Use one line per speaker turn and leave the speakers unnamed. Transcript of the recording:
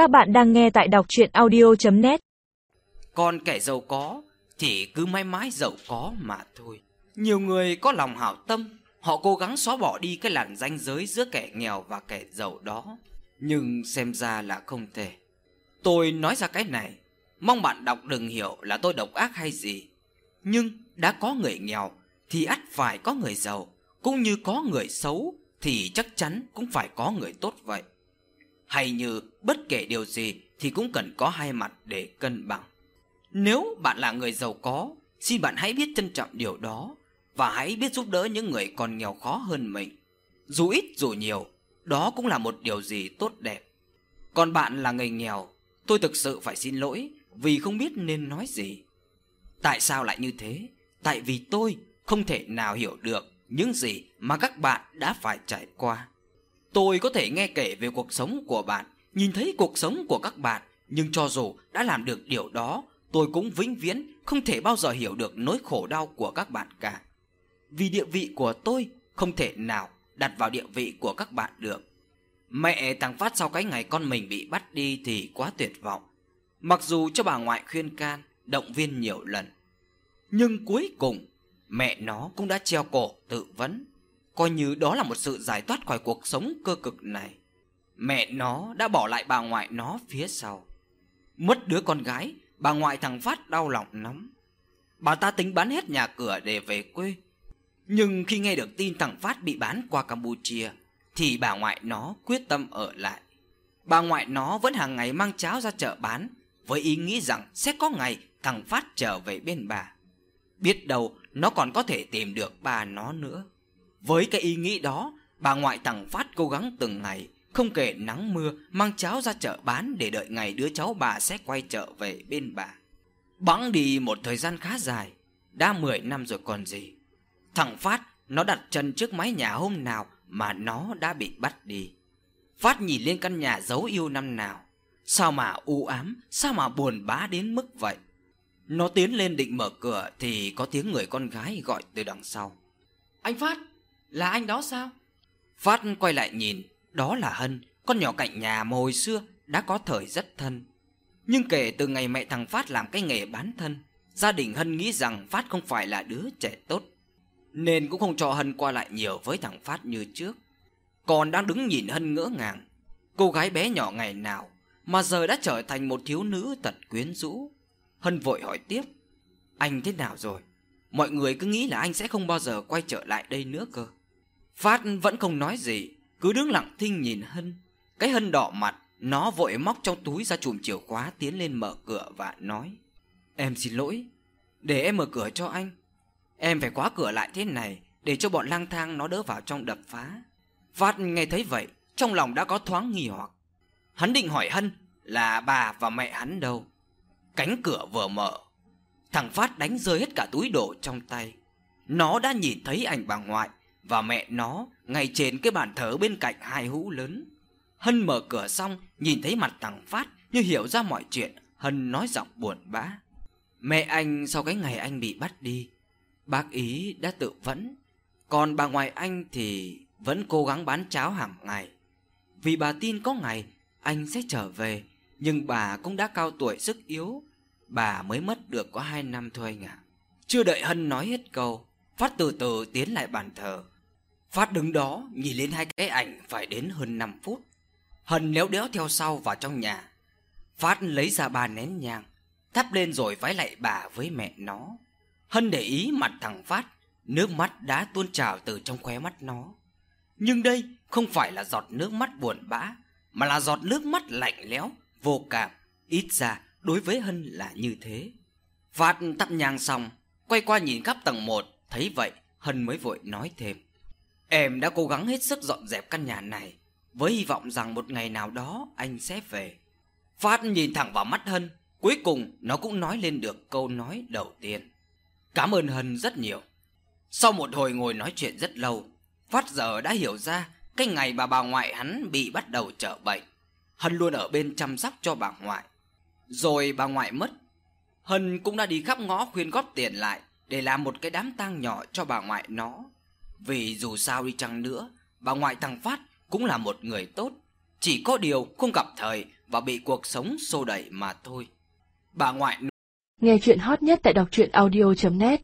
Các bạn đang nghe tại đọc chuyện audio.net
Còn kẻ giàu có thì cứ mãi mãi giàu có mà thôi. Nhiều người có lòng hảo tâm, họ cố gắng xóa bỏ đi cái làn ranh giới giữa kẻ nghèo và kẻ giàu đó. Nhưng xem ra là không thể. Tôi nói ra cái này, mong bạn đọc đừng hiểu là tôi độc ác hay gì. Nhưng đã có người nghèo thì ắt phải có người giàu, cũng như có người xấu thì chắc chắn cũng phải có người tốt vậy. Hay như bất kể điều gì thì cũng cần có hai mặt để cân bằng. Nếu bạn là người giàu có, xin bạn hãy biết trân trọng điều đó và hãy biết giúp đỡ những người còn nghèo khó hơn mình. Dù ít dù nhiều, đó cũng là một điều gì tốt đẹp. Còn bạn là người nghèo, tôi thực sự phải xin lỗi vì không biết nên nói gì. Tại sao lại như thế? Tại vì tôi không thể nào hiểu được những gì mà các bạn đã phải trải qua. Tôi có thể nghe kể về cuộc sống của bạn, nhìn thấy cuộc sống của các bạn, nhưng cho dù đã làm được điều đó, tôi cũng vĩnh viễn không thể bao giờ hiểu được nỗi khổ đau của các bạn cả. Vì địa vị của tôi không thể nào đặt vào địa vị của các bạn được. Mẹ thằng Phát sau cái ngày con mình bị bắt đi thì quá tuyệt vọng. Mặc dù cho bà ngoại khuyên can, động viên nhiều lần. Nhưng cuối cùng, mẹ nó cũng đã treo cổ tự vấn coi như đó là một sự giải thoát khỏi cuộc sống cơ cực này. Mẹ nó đã bỏ lại bà ngoại nó phía sau. Mất đứa con gái, bà ngoại thằng Phát đau lòng lắm. Bà ta tính bán hết nhà cửa để về quê. Nhưng khi nghe được tin thằng Phát bị bán qua Campuchia, thì bà ngoại nó quyết tâm ở lại. Bà ngoại nó vẫn hàng ngày mang cháo ra chợ bán, với ý nghĩ rằng sẽ có ngày thằng Phát trở về bên bà. Biết đâu nó còn có thể tìm được bà nó nữa. Với cái ý nghĩ đó, bà ngoại thằng Phát cố gắng từng ngày, không kể nắng mưa, mang cháo ra chợ bán để đợi ngày đứa cháu bà sẽ quay trở về bên bà. Bẵng đi một thời gian khá dài, đã 10 năm rồi còn gì. Thằng Phát, nó đặt chân trước mái nhà hôm nào mà nó đã bị bắt đi. Phát nhìn lên căn nhà giấu yêu năm nào. Sao mà u ám, sao mà buồn bã đến mức vậy? Nó tiến lên định mở cửa thì có tiếng người con gái gọi từ đằng sau. Anh Phát, là anh đó sao? Phát quay lại nhìn, đó là Hân, con nhỏ cạnh nhà mà hồi xưa đã có thời rất thân. Nhưng kể từ ngày mẹ thằng Phát làm cái nghề bán thân, gia đình Hân nghĩ rằng Phát không phải là đứa trẻ tốt, nên cũng không cho Hân qua lại nhiều với thằng Phát như trước. Còn đang đứng nhìn Hân ngỡ ngàng, cô gái bé nhỏ ngày nào mà giờ đã trở thành một thiếu nữ thật quyến rũ. Hân vội hỏi tiếp, anh thế nào rồi? Mọi người cứ nghĩ là anh sẽ không bao giờ quay trở lại đây nữa cơ. Phát vẫn không nói gì, cứ đứng lặng thinh nhìn Hân. Cái Hân đỏ mặt, nó vội móc trong túi ra chùm chìa khóa tiến lên mở cửa và nói. Em xin lỗi, để em mở cửa cho anh. Em phải khóa cửa lại thế này để cho bọn lang thang nó đỡ vào trong đập phá. Phát nghe thấy vậy, trong lòng đã có thoáng nghi hoặc. Hắn định hỏi Hân là bà và mẹ hắn đâu. Cánh cửa vừa mở, thằng Phát đánh rơi hết cả túi đồ trong tay. Nó đã nhìn thấy ảnh bà ngoại và mẹ nó ngay trên cái bàn thờ bên cạnh hai hũ lớn. Hân mở cửa xong, nhìn thấy mặt thằng Phát như hiểu ra mọi chuyện, Hân nói giọng buồn bã. Mẹ anh sau cái ngày anh bị bắt đi, bác ý đã tự vẫn, còn bà ngoại anh thì vẫn cố gắng bán cháo hàng ngày. Vì bà tin có ngày anh sẽ trở về, nhưng bà cũng đã cao tuổi sức yếu, bà mới mất được có hai năm thôi anh ạ. Chưa đợi Hân nói hết câu, Phát từ từ tiến lại bàn thờ, Phát đứng đó nhìn lên hai cái ảnh phải đến hơn 5 phút. Hân léo đéo theo sau vào trong nhà. Phát lấy ra ba nén nhang, thắp lên rồi vái lại bà với mẹ nó. Hân để ý mặt thằng Phát, nước mắt đã tuôn trào từ trong khóe mắt nó. Nhưng đây không phải là giọt nước mắt buồn bã, mà là giọt nước mắt lạnh lẽo, vô cảm. Ít ra đối với Hân là như thế. Phát tắt nhang xong, quay qua nhìn khắp tầng 1, thấy vậy Hân mới vội nói thêm. Em đã cố gắng hết sức dọn dẹp căn nhà này với hy vọng rằng một ngày nào đó anh sẽ về. Phát nhìn thẳng vào mắt Hân, cuối cùng nó cũng nói lên được câu nói đầu tiên. Cảm ơn Hân rất nhiều. Sau một hồi ngồi nói chuyện rất lâu, Phát giờ đã hiểu ra cái ngày bà bà ngoại hắn bị bắt đầu trở bệnh. Hân luôn ở bên chăm sóc cho bà ngoại. Rồi bà ngoại mất. Hân cũng đã đi khắp ngõ khuyên góp tiền lại để làm một cái đám tang nhỏ cho bà ngoại nó. Vì dù sao đi chăng nữa, bà ngoại thằng Phát cũng là một người tốt. Chỉ có điều không gặp thời và bị cuộc sống xô đẩy mà thôi. Bà ngoại
Nghe chuyện hot nhất tại đọc truyện audio.net